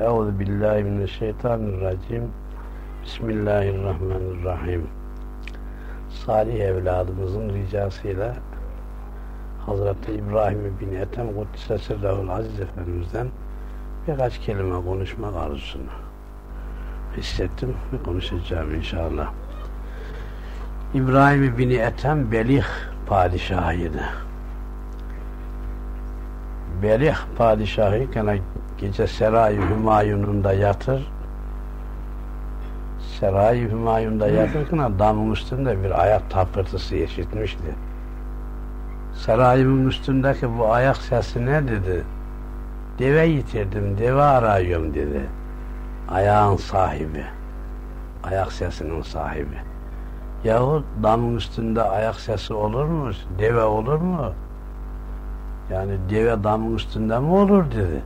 Euzu billahi mineşşeytanirracim. Bismillahirrahmanirrahim. Salih evladımızın ricasıyla Hazreti İbrahim bin Ethem Kuddise Sirrahul Aziz Efendimiz'den birkaç kelime konuşmak arzusunu hissettim ve konuşacağım inşallah. İbrahim bin Ethem Belih padişahıydı. Belih padişahıyken gece Seray-ı Hümayun'unda yatır. Seray-ı Hümayun'da yatırken damın üstünde bir ayak tapırtısı işitmişti. Sarayımın üstündeki bu ayak sesi ne dedi? Deve yitirdim, deve arıyorum dedi. Ayağın sahibi. Ayak sesinin sahibi. Yahut damın üstünde ayak sesi olur mu? Deve olur mu? Yani deve damın üstünde mi olur dedi.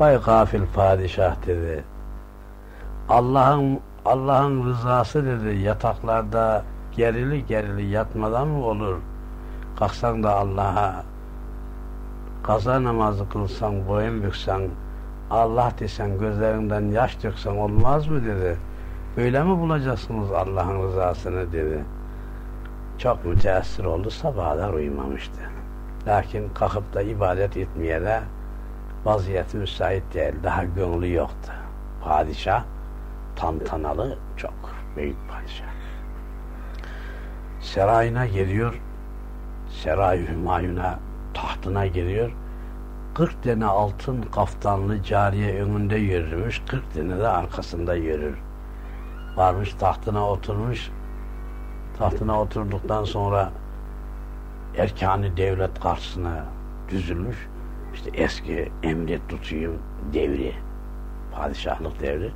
Vay gafil padişah dedi. Allah'ın Allah'ın rızası dedi yataklarda gerili gerili yatmadan mı olur? Kalksan da Allah'a kaza namazı kılsan, boyun büksen, Allah desen, gözlerinden yaş döksen olmaz mı dedi. Böyle mi bulacaksınız Allah'ın rızasını dedi. Çok müteessir oldu, sabahlar uyumamıştı. Lakin kalkıp da ibadet etmeye de vaziyeti müsait değil, daha gönlü yoktu. Padişah, tantanalı, çok büyük padişah. Serayına geliyor, Seray Hümayun'a tahtına giriyor. 40 tane altın kaftanlı cariye önünde yürümüş, 40 tane de arkasında yürür. Varmış tahtına oturmuş. Tahtına oturduktan sonra erkanı devlet karşısına düzülmüş. İşte eski emret tutuyum devri, padişahlık devri.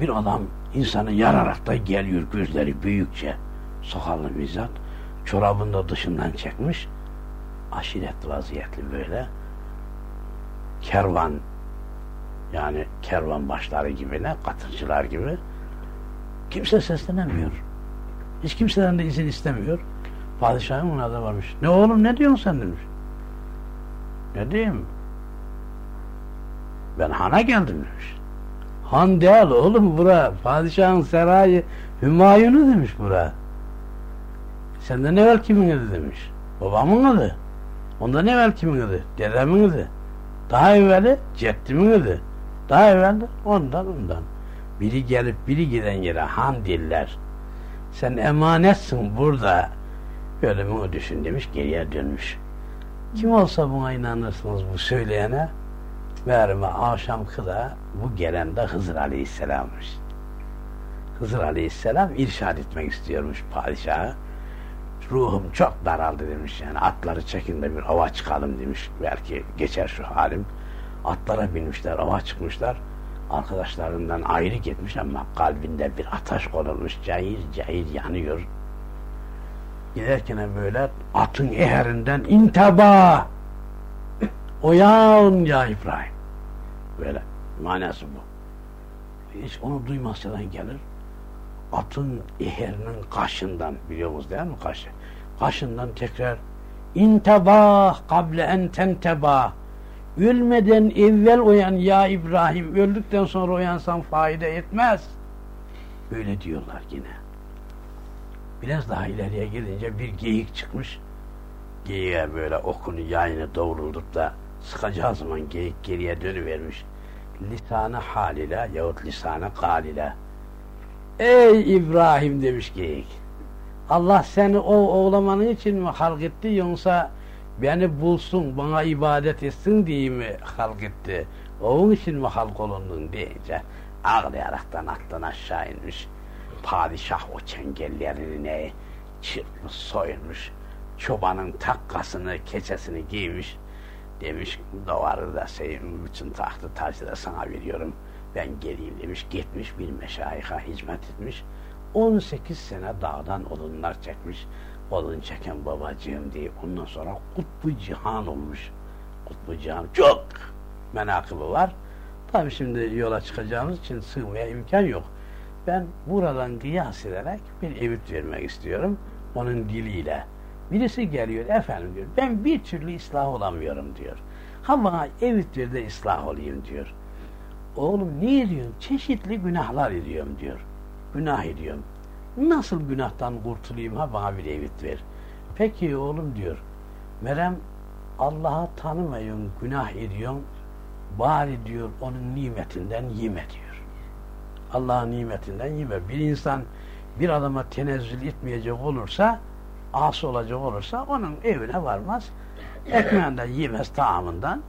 Bir adam insanı yararak da geliyor gözleri büyükçe, sakallı mizat çorabını da dışından çekmiş. Aşiret vaziyetli böyle. Kervan yani kervan başları gibi ne katırcılar gibi kimse seslenemiyor. Hiç kimseden de izin istemiyor. Padişahın ona da varmış. Ne oğlum ne diyorsun sen demiş. Ne diyeyim? Ben hana geldim demiş. Han değil oğlum bura. Padişahın sarayı Hümayun'u demiş bura. Senden evvel kimin adı demiş. Babamın adı. Ondan evvel kimin adı? Dedemin adı. Daha evveli ceddimin adı. Daha evvel ondan ondan. Biri gelip biri giden yere han diller. Sen emanetsin burada. Böyle mi düşün demiş geriye dönmüş. Kim olsa buna inanırsınız bu söyleyene. Meğerime akşam kıda bu gelen de Hızır Aleyhisselam'mış. Hızır Aleyhisselam irşad etmek istiyormuş padişahı ruhum çok daraldı demiş yani. Atları çekin de bir hava çıkalım demiş. Belki geçer şu halim. Atlara binmişler hava çıkmışlar. Arkadaşlarından ayrı gitmiş ama kalbinde bir ateş konulmuş. Cayır cayır yanıyor. Giderken böyle atın eherinden intaba. Uyan ya İbrahim böyle manası bu hiç onu duymazsadan gelir atın eherinin kaşından biliyorsunuz değil mi kaşı? Kaşından tekrar intebah kable en tentebah ölmeden evvel uyan ya İbrahim öldükten sonra uyansan fayda etmez. Böyle diyorlar yine. Biraz daha ileriye gidince bir geyik çıkmış. Geyiğe böyle okunu yayını doğruldup da sıkacağı zaman geyik geriye dönüvermiş. Lisanı halile yahut lisanı kalile Ey İbrahim demiş geyik. Allah seni o oğlamanın için mi halk etti yoksa beni bulsun, bana ibadet etsin diye mi halk etti? Onun için mi halk olundun deyince ağlayaraktan attan aşağı inmiş. Padişah o çengellerini çırpmış, soymuş. Çobanın takkasını, keçesini giymiş. Demiş, duvarı da senin bütün tahtı tacı da sana veriyorum.'' ben geleyim demiş, gitmiş bir meşayika hizmet etmiş. 18 sene dağdan odunlar çekmiş. Odun çeken babacığım diye ondan sonra kutbu cihan olmuş. Kutbu cihan çok menakıbı var. Tabi şimdi yola çıkacağımız için sığmaya imkan yok. Ben buradan kıyas ederek bir evit vermek istiyorum. Onun diliyle. Birisi geliyor efendim diyor. Ben bir türlü ıslah olamıyorum diyor. Ha bana evit ver de ıslah olayım diyor. Oğlum ne ediyorsun? Çeşitli günahlar ediyorum diyor. Günah ediyorum. Nasıl günahtan kurtulayım ha bana bir evit ver. Peki oğlum diyor. Merem Allah'ı tanımayın, günah ediyorsun. Bari diyor onun nimetinden yeme diyor. Allah'ın nimetinden yeme. Bir insan bir adama tenezzül etmeyecek olursa, as olacak olursa onun evine varmaz. Ekmeğinden yemez, taamından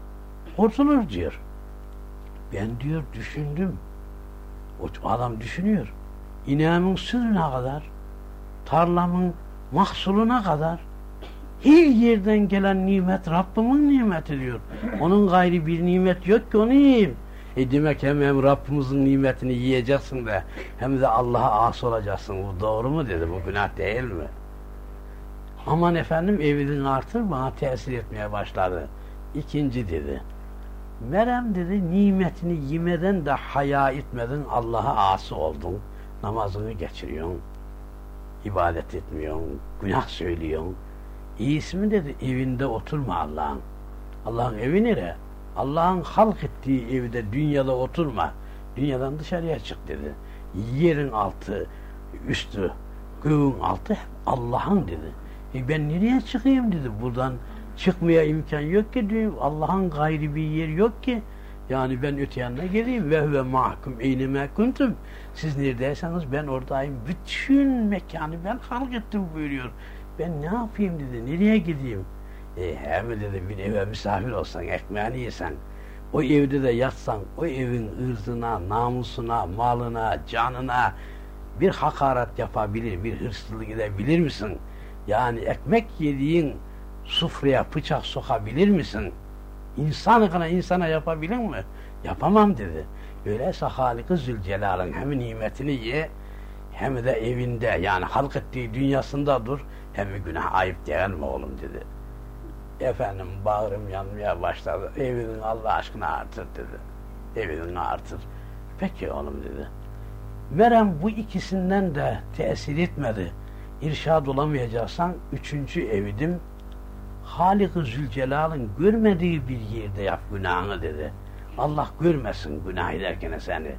kurtulur diyor. Ben diyor düşündüm. O adam düşünüyor. İneğimin sütüne kadar, tarlamın mahsuluna kadar her yerden gelen nimet Rabbimin nimeti diyor. Onun gayri bir nimet yok ki onu yiyeyim. E demek hem, hem Rabbimizin nimetini yiyeceksin de hem de Allah'a as olacaksın. Bu doğru mu dedi. Bu günah değil mi? Aman efendim evinin artır bana tesir etmeye başladı. İkinci dedi. Merem dedi nimetini yemeden de haya etmedin Allah'a ası oldun. Namazını geçiriyorsun. ibadet etmiyorsun. Günah söylüyorsun. İyisi mi dedi evinde oturma Allah'ın. Allah'ın evi nere? Allah'ın halk ettiği evde dünyada oturma. Dünyadan dışarıya çık dedi. Yerin altı, üstü, göğün altı Allah'ın dedi. E ben nereye çıkayım dedi. Buradan çıkmaya imkan yok ki Allah'ın gayri bir yer yok ki. Yani ben öte yanına geleyim ve ve mahkum eyneme kuntum. Siz neredeyseniz ben oradayım. Bütün mekanı ben halk ettim buyuruyor. Ben ne yapayım dedi. Nereye gideyim? E, hem dedi bir eve misafir olsan, ekmeğini yesen, o evde de yatsan, o evin ırzına, namusuna, malına, canına bir hakaret yapabilir, bir hırsızlık edebilir misin? Yani ekmek yediğin sufraya bıçak sokabilir misin? İnsanlıkına insana yapabilir mi? Yapamam dedi. Öyleyse Halik-i Zülcelal'ın hem nimetini ye hem de evinde yani halk ettiği dünyasında dur hem günah ayıp değil mi oğlum dedi. Efendim bağrım yanmaya başladı. Evinin Allah aşkına artır dedi. Evini artır. Peki oğlum dedi. Verem bu ikisinden de tesir etmedi. İrşad olamayacaksan üçüncü evidim Halik-i Zülcelal'ın görmediği bir yerde yap günahını dedi. Allah görmesin günah ederken seni.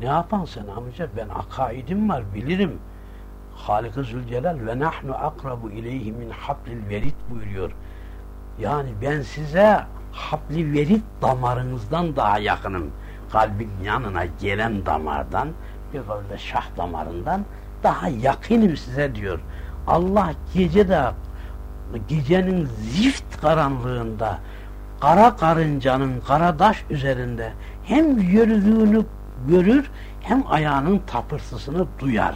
Ne yapan sen amca? Ben akaidim var bilirim. Halik-i Zülcelal ve nahnu akrabu ileyhi min hablil verit buyuruyor. Yani ben size habli verit damarınızdan daha yakınım. Kalbin yanına gelen damardan, bir kavle şah damarından daha yakınım size diyor. Allah gece de gecenin zift karanlığında kara karıncanın kara taş üzerinde hem yürüdüğünü görür hem ayağının tapırsısını duyar.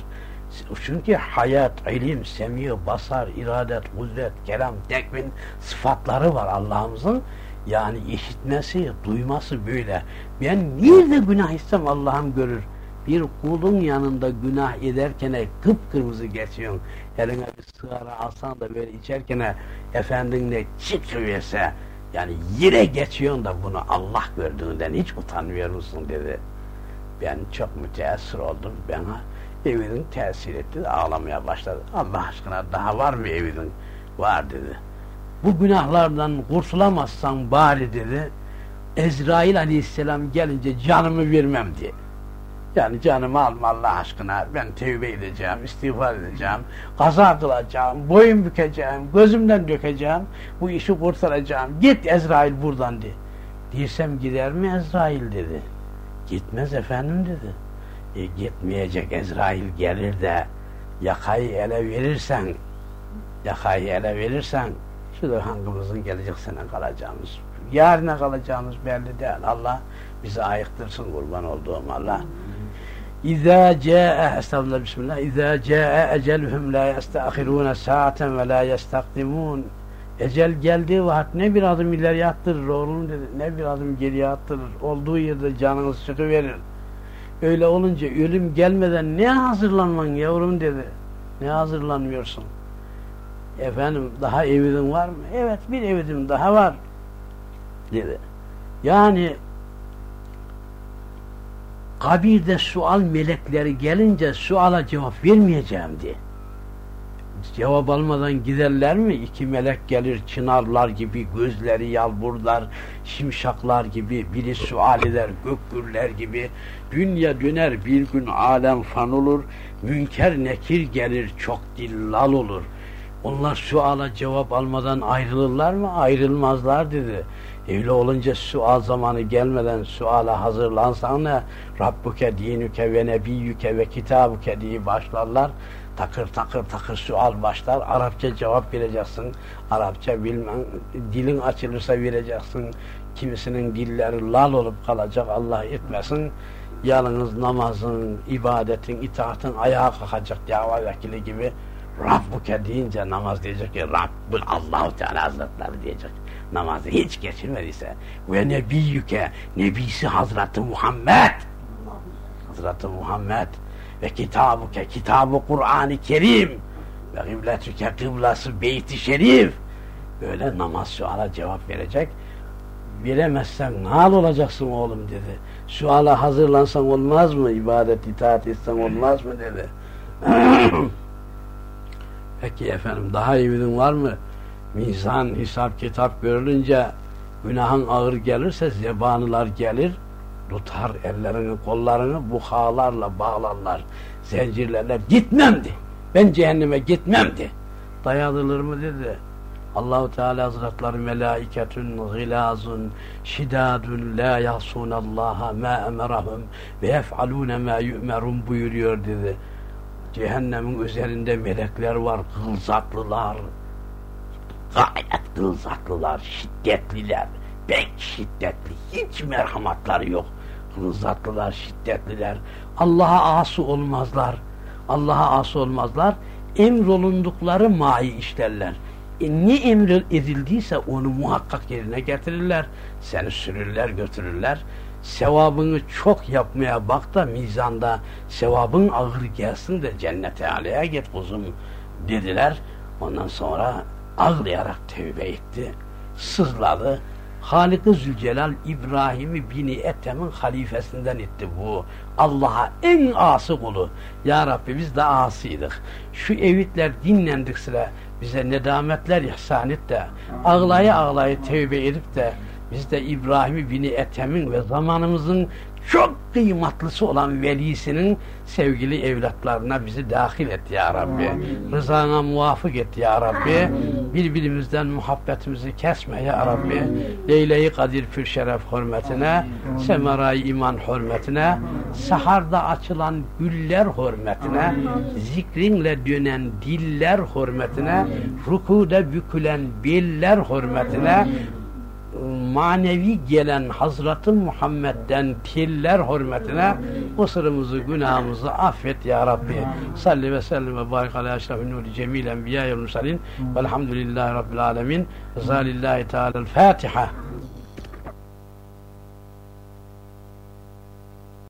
Çünkü hayat, ilim, semiye, basar, iradet, kudret, kelam, tekvin sıfatları var Allah'ımızın. Yani işitmesi, duyması böyle. Ben nerede günah istem Allah'ım görür. Bir kulun yanında günah ederken kıpkırmızı geçiyorsun. Eline bir sigara alsan da böyle içerken efendinle çıkıverse yani yere geçiyorsun da bunu Allah gördüğünden hiç utanmıyor musun dedi. Ben çok müteessir oldum. Bana evinin tesir etti. Ağlamaya başladı. Allah aşkına daha var mı evinin? Var dedi. Bu günahlardan kurtulamazsan bari dedi. Ezrail aleyhisselam gelince canımı vermem diye. Yani canımı alma Allah aşkına. Ben tevbe edeceğim, istiğfar edeceğim, kaza kılacağım, boyun bükeceğim, gözümden dökeceğim, bu işi kurtaracağım. Git Ezrail buradan de. Dirsem gider mi Ezrail dedi. Gitmez efendim dedi. E, gitmeyecek Ezrail gelir de yakayı ele verirsen yakayı ele verirsen şurada hangimizin gelecek sene kalacağımız yarına kalacağımız belli değil. Allah bizi ayıktırsın kurban olduğum Allah. İzâ câe estağfurullah bismillah İzâ câe ecelhum la yestâhirûne saaten ve la yestakdimûn Ecel geldiği vakit ne bir adım ileri attırır oğlum dedi. Ne bir adım geriye attırır. Olduğu yerde canınız çıkıverir. Öyle olunca ölüm gelmeden ne hazırlanman yavrum dedi. Ne hazırlanmıyorsun? Efendim daha evidin var mı? Evet bir evidim daha var dedi. Yani kabirde sual melekleri gelince suala cevap vermeyeceğim diye. cevap almadan giderler mi? İki melek gelir çınarlar gibi, gözleri yalburlar, şimşaklar gibi, biri sual eder, gökgürler gibi. Dünya döner bir gün alem fan olur, münker nekir gelir çok dillal olur. Onlar suala cevap almadan ayrılırlar mı? Ayrılmazlar dedi. Öyle olunca sual zamanı gelmeden suala hazırlansan ne? Rabbuke dinüke ve nebiyyüke ve kitabuke diye başlarlar takır takır takır sual başlar. Arapça cevap vereceksin. Arapça bilmem, dilin açılırsa vereceksin. Kimisinin dilleri lal olup kalacak Allah etmesin. Yalnız namazın, ibadetin, itaatın ayağa kalkacak dava vekili gibi Rabbuke deyince namaz diyecek ki Rabbul Allahu Teala Hazretleri diyecek. Namazı hiç geçirmediyse ve nebiyyüke nebisi Hazreti Muhammed. Hazreti Muhammed ve kitabuke kitabı Kur'an-ı Kerim ve kıbletüke kıblası beyti şerif. Böyle namaz suala cevap verecek. Veremezsen ne olacaksın oğlum dedi. Suala hazırlansan olmaz mı? İbadet itaat etsen olmaz mı dedi. Peki efendim daha iyi var mı mizan hesap kitap görülünce günahın ağır gelirse zebanılar gelir tutar ellerini kollarını buhalarla bağlarlar. Zincirlerle gitmemdi ben cehenneme gitmemdi dayanılır mı dedi. Allahu Teala Hazretleri melaiketun gilazun şidadun la yasunallaha ma emerahum ve yef'alune ma yu'merun buyuruyor dedi. Cehennemin üzerinde melekler var, kılzatlılar, gayet kılzatlılar, şiddetliler, pek şiddetli, hiç merhamatları yok zatlılar, şiddetliler. Allah'a ası olmazlar. Allah'a ası olmazlar. Emrolundukları mai işlerler. E, ne emir edildiyse onu muhakkak yerine getirirler. Seni sürürler, götürürler. Sevabını çok yapmaya bak da mizanda sevabın ağır gelsin de cennete aleye git kuzum dediler. Ondan sonra ağlayarak tevbe etti. Sızladı. Halik-i Zülcelal İbrahim'i bini Ethem'in halifesinden etti bu. Allah'a en ası kulu. Ya Rabbi biz de asıydık. Şu evitler dinlendik bize nedametler ihsan et de ağlaya ağlaya tevbe edip de biz de İbrahim'i bini Ethem'in ve zamanımızın çok kıymatlısı olan velisinin sevgili evlatlarına bizi dahil et ya Rabbi. Rızana muvafık et ya Rabbi. Birbirimizden muhabbetimizi kesme ya Rabbi. Leyle-i Kadir Pür Şeref hürmetine, Semerai iman hürmetine, saharda açılan güller hürmetine, zikrinle dönen diller hürmetine, rukuda bükülen biller hürmetine, manevi gelen Hazreti Muhammed'den tiller hürmetine kusurumuzu, günahımızı affet ya Rabbi. Salli ve sellem ve barik ala eşrafin nuri cemil enbiya ve mursalin velhamdülillahi rabbil alemin. Zalillahi teala'l Fatiha.